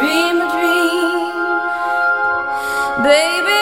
dream a dream, baby.